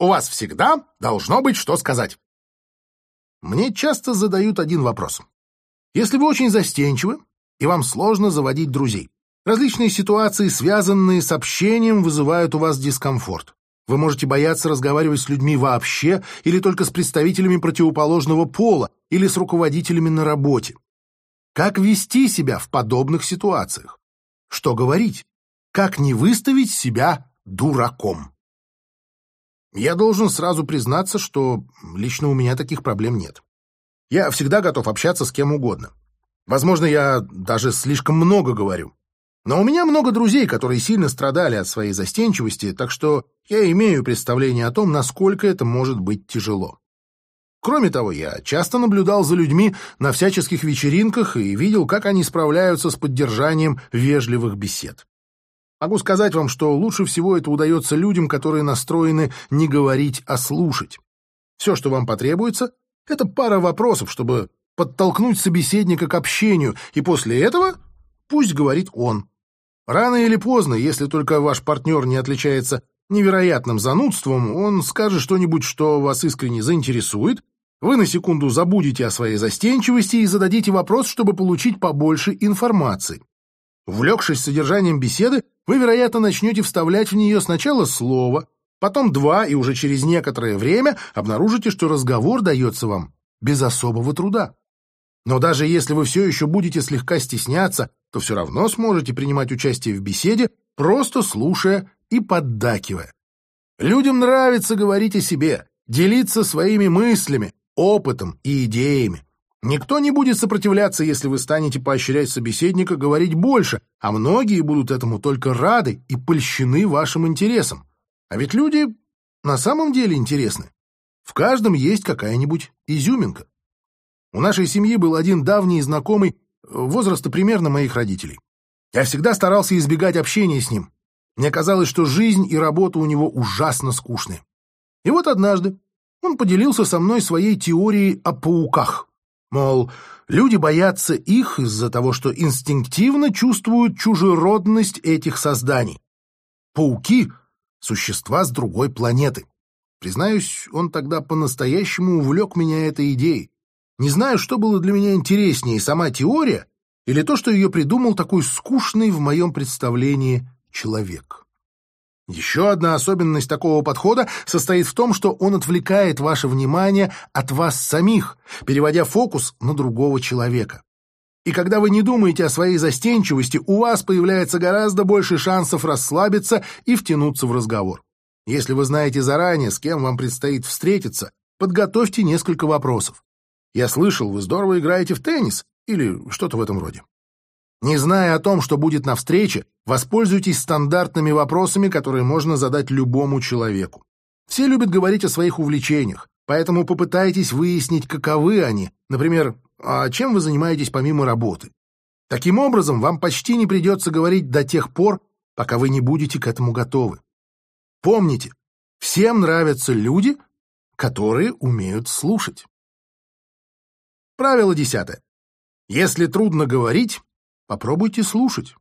У вас всегда должно быть что сказать. Мне часто задают один вопрос. Если вы очень застенчивы, и вам сложно заводить друзей, различные ситуации, связанные с общением, вызывают у вас дискомфорт. Вы можете бояться разговаривать с людьми вообще или только с представителями противоположного пола или с руководителями на работе. Как вести себя в подобных ситуациях? Что говорить? Как не выставить себя дураком? Я должен сразу признаться, что лично у меня таких проблем нет. Я всегда готов общаться с кем угодно. Возможно, я даже слишком много говорю. Но у меня много друзей, которые сильно страдали от своей застенчивости, так что я имею представление о том, насколько это может быть тяжело. Кроме того, я часто наблюдал за людьми на всяческих вечеринках и видел, как они справляются с поддержанием вежливых бесед. Могу сказать вам, что лучше всего это удается людям, которые настроены не говорить, а слушать. Все, что вам потребуется, это пара вопросов, чтобы подтолкнуть собеседника к общению, и после этого пусть говорит он. Рано или поздно, если только ваш партнер не отличается невероятным занудством, он скажет что-нибудь, что вас искренне заинтересует, вы на секунду забудете о своей застенчивости и зададите вопрос, чтобы получить побольше информации. Увлекшись содержанием беседы, вы, вероятно, начнете вставлять в нее сначала слово, потом два, и уже через некоторое время обнаружите, что разговор дается вам без особого труда. Но даже если вы все еще будете слегка стесняться, то все равно сможете принимать участие в беседе, просто слушая и поддакивая. Людям нравится говорить о себе, делиться своими мыслями, опытом и идеями. Никто не будет сопротивляться, если вы станете поощрять собеседника говорить больше, а многие будут этому только рады и польщены вашим интересом. А ведь люди на самом деле интересны. В каждом есть какая-нибудь изюминка. У нашей семьи был один давний знакомый возраста примерно моих родителей. Я всегда старался избегать общения с ним. Мне казалось, что жизнь и работа у него ужасно скучные. И вот однажды он поделился со мной своей теорией о пауках. Мол, люди боятся их из-за того, что инстинктивно чувствуют чужеродность этих созданий. Пауки — существа с другой планеты. Признаюсь, он тогда по-настоящему увлек меня этой идеей. Не знаю, что было для меня интереснее, сама теория или то, что ее придумал такой скучный в моем представлении человек. Еще одна особенность такого подхода состоит в том, что он отвлекает ваше внимание от вас самих, переводя фокус на другого человека. И когда вы не думаете о своей застенчивости, у вас появляется гораздо больше шансов расслабиться и втянуться в разговор. Если вы знаете заранее, с кем вам предстоит встретиться, подготовьте несколько вопросов. Я слышал, вы здорово играете в теннис или что-то в этом роде. Не зная о том, что будет на встрече, воспользуйтесь стандартными вопросами, которые можно задать любому человеку. Все любят говорить о своих увлечениях, поэтому попытайтесь выяснить, каковы они. Например, а чем вы занимаетесь помимо работы? Таким образом, вам почти не придется говорить до тех пор, пока вы не будете к этому готовы. Помните, всем нравятся люди, которые умеют слушать. Правило десятое. Если трудно говорить, Попробуйте слушать.